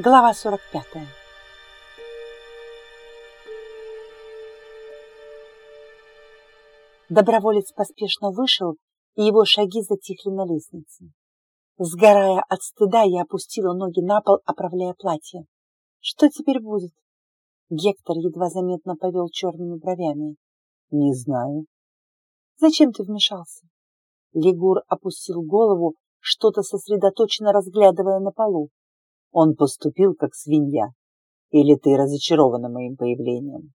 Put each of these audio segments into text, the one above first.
Глава 45 Доброволец поспешно вышел, и его шаги затихли на лестнице. Сгорая от стыда, я опустила ноги на пол, оправляя платье. Что теперь будет? Гектор едва заметно повел черными бровями. Не знаю. Зачем ты вмешался? Лигур опустил голову, что-то сосредоточенно разглядывая на полу. Он поступил как свинья. Или ты разочарована моим появлением?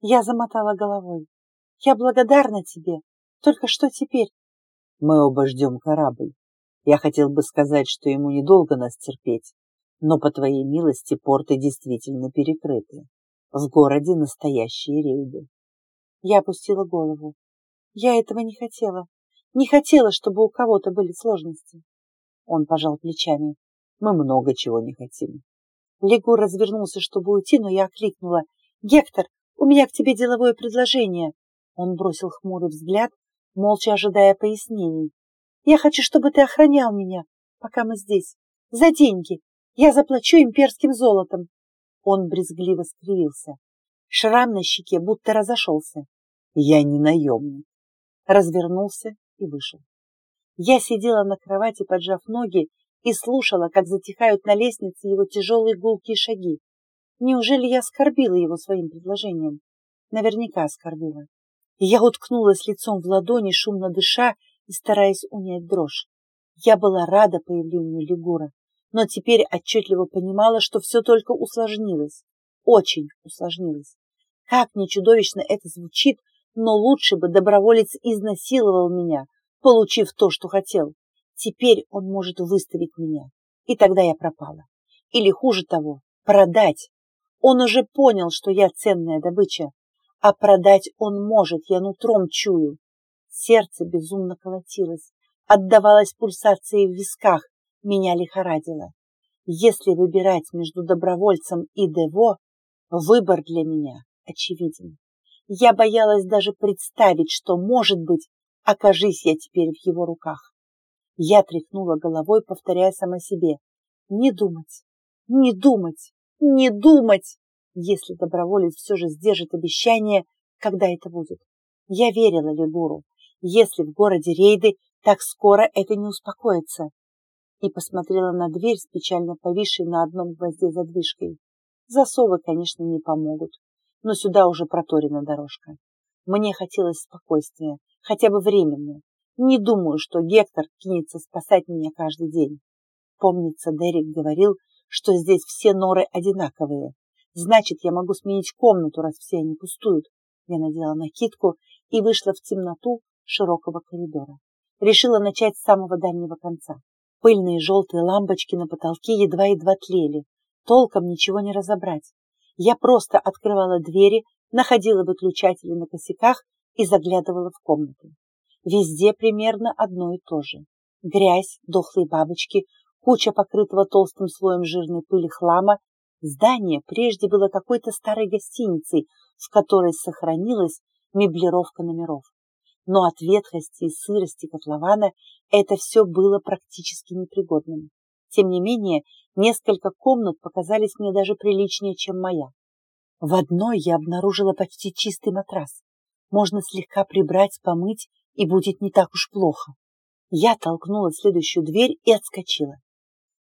Я замотала головой. Я благодарна тебе. Только что теперь? Мы оба ждем корабль. Я хотел бы сказать, что ему недолго нас терпеть, но по твоей милости порты действительно перекрыты. В городе настоящие рейды. Я опустила голову. Я этого не хотела. Не хотела, чтобы у кого-то были сложности. Он пожал плечами. Мы много чего не хотим. Легур развернулся, чтобы уйти, но я окликнула. «Гектор, у меня к тебе деловое предложение!» Он бросил хмурый взгляд, молча ожидая пояснений. «Я хочу, чтобы ты охранял меня, пока мы здесь. За деньги. Я заплачу имперским золотом». Он брезгливо скривился. Шрам на щеке будто разошелся. «Я не наемник». Развернулся и вышел. Я сидела на кровати, поджав ноги, и слушала, как затихают на лестнице его тяжелые гулкие шаги. Неужели я оскорбила его своим предложением? Наверняка оскорбила. я уткнулась лицом в ладони, шумно дыша и стараясь унять дрожь. Я была рада появлению Лигура, но теперь отчетливо понимала, что все только усложнилось. Очень усложнилось. Как не чудовищно это звучит, но лучше бы доброволец изнасиловал меня, получив то, что хотел. Теперь он может выставить меня, и тогда я пропала. Или хуже того, продать. Он уже понял, что я ценная добыча, а продать он может, я нутром чую. Сердце безумно колотилось, отдавалось пульсации в висках, меня лихорадило. Если выбирать между добровольцем и Дево, выбор для меня очевиден. Я боялась даже представить, что, может быть, окажись я теперь в его руках. Я тряхнула головой, повторяя сама себе. Не думать, не думать, не думать, если доброволец все же сдержит обещание, когда это будет. Я верила Лигуру. Если в городе рейды, так скоро это не успокоится. И посмотрела на дверь с печально повисшей на одном гвозде задвижкой. Засовы, конечно, не помогут, но сюда уже проторена дорожка. Мне хотелось спокойствия, хотя бы временное, не думаю, что Гектор кинется спасать меня каждый день. Помнится, Дерек говорил, что здесь все норы одинаковые. Значит, я могу сменить комнату, раз все они пустуют. Я надела накидку и вышла в темноту широкого коридора. Решила начать с самого дальнего конца. Пыльные желтые лампочки на потолке едва-едва тлели. Толком ничего не разобрать. Я просто открывала двери, находила выключатели на косяках и заглядывала в комнаты. Везде примерно одно и то же. Грязь, дохлые бабочки, куча покрытого толстым слоем жирной пыли хлама. Здание прежде было какой-то старой гостиницей, в которой сохранилась меблировка номеров. Но от ветхости и сырости котлована это все было практически непригодным. Тем не менее, несколько комнат показались мне даже приличнее, чем моя. В одной я обнаружила почти чистый матрас. Можно слегка прибрать, помыть и будет не так уж плохо. Я толкнула следующую дверь и отскочила.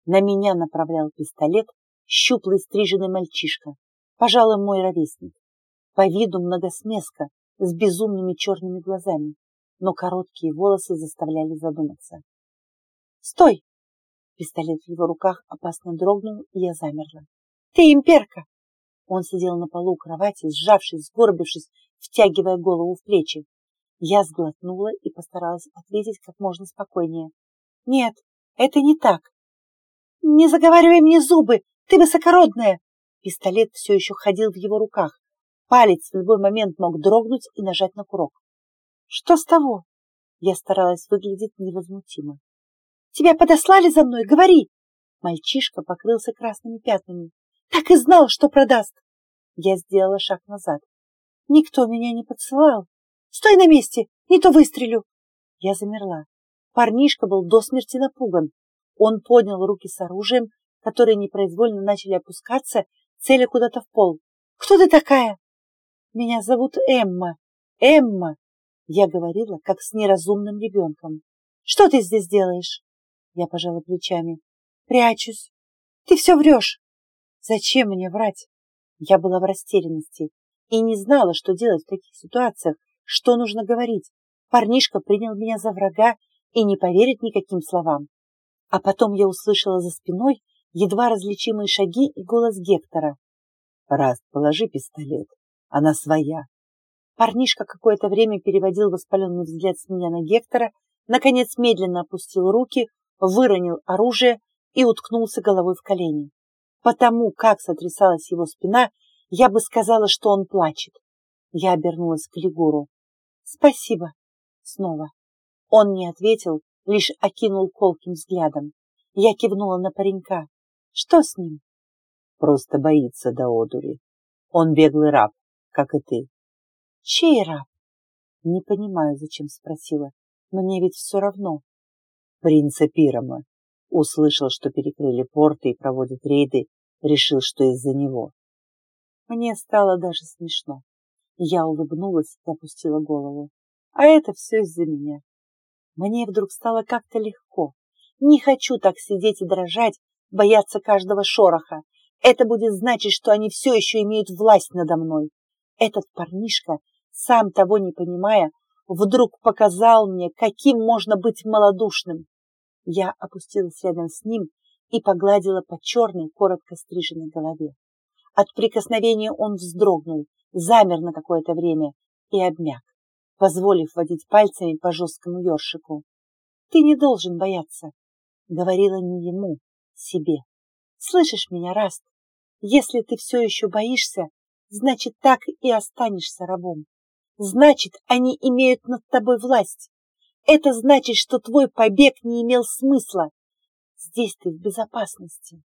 На меня направлял пистолет щуплый стриженный мальчишка, пожалуй, мой ровесник. По виду многосмеска, с безумными черными глазами, но короткие волосы заставляли задуматься. «Стой!» Пистолет в его руках опасно дрогнул, и я замерла. «Ты имперка!» Он сидел на полу кровати, сжавшись, сгорбившись, втягивая голову в плечи. Я сглотнула и постаралась ответить как можно спокойнее. «Нет, это не так». «Не заговаривай мне зубы! Ты высокородная!» Пистолет все еще ходил в его руках. Палец в любой момент мог дрогнуть и нажать на курок. «Что с того?» Я старалась выглядеть невозмутимо. «Тебя подослали за мной? Говори!» Мальчишка покрылся красными пятнами. «Так и знал, что продаст!» Я сделала шаг назад. «Никто меня не подсылал. Стой на месте, не то выстрелю. Я замерла. Парнишка был до смерти напуган. Он поднял руки с оружием, которые непроизвольно начали опускаться, целя куда-то в пол. «Кто ты такая?» «Меня зовут Эмма. Эмма!» Я говорила, как с неразумным ребенком. «Что ты здесь делаешь?» Я пожала плечами. «Прячусь. Ты все врешь». «Зачем мне врать?» Я была в растерянности и не знала, что делать в таких ситуациях, что нужно говорить. Парнишка принял меня за врага и не поверит никаким словам. А потом я услышала за спиной едва различимые шаги и голос Гектора. «Раст, положи пистолет, она своя». Парнишка какое-то время переводил воспаленный взгляд с меня на Гектора, наконец медленно опустил руки, выронил оружие и уткнулся головой в колени. Потому как сотрясалась его спина, я бы сказала, что он плачет. Я обернулась к Лигуру. «Спасибо». Снова. Он не ответил, лишь окинул колким взглядом. Я кивнула на паренька. Что с ним? Просто боится до одури. Он беглый раб, как и ты. Чей раб? Не понимаю, зачем спросила. Мне ведь все равно. Принца Пирома. Услышал, что перекрыли порты и проводят рейды, решил, что из-за него. Мне стало даже смешно. Я улыбнулась и опустила голову. А это все из-за меня. Мне вдруг стало как-то легко. Не хочу так сидеть и дрожать, бояться каждого шороха. Это будет значить, что они все еще имеют власть надо мной. Этот парнишка, сам того не понимая, вдруг показал мне, каким можно быть малодушным. Я опустилась рядом с ним и погладила по черной, коротко стриженной голове. От прикосновения он вздрогнул, замер на какое-то время и обмяк позволив водить пальцами по жесткому ёршику. «Ты не должен бояться», — говорила не ему, себе. «Слышишь меня, Раст? Если ты все еще боишься, значит, так и останешься рабом. Значит, они имеют над тобой власть. Это значит, что твой побег не имел смысла. Здесь ты в безопасности.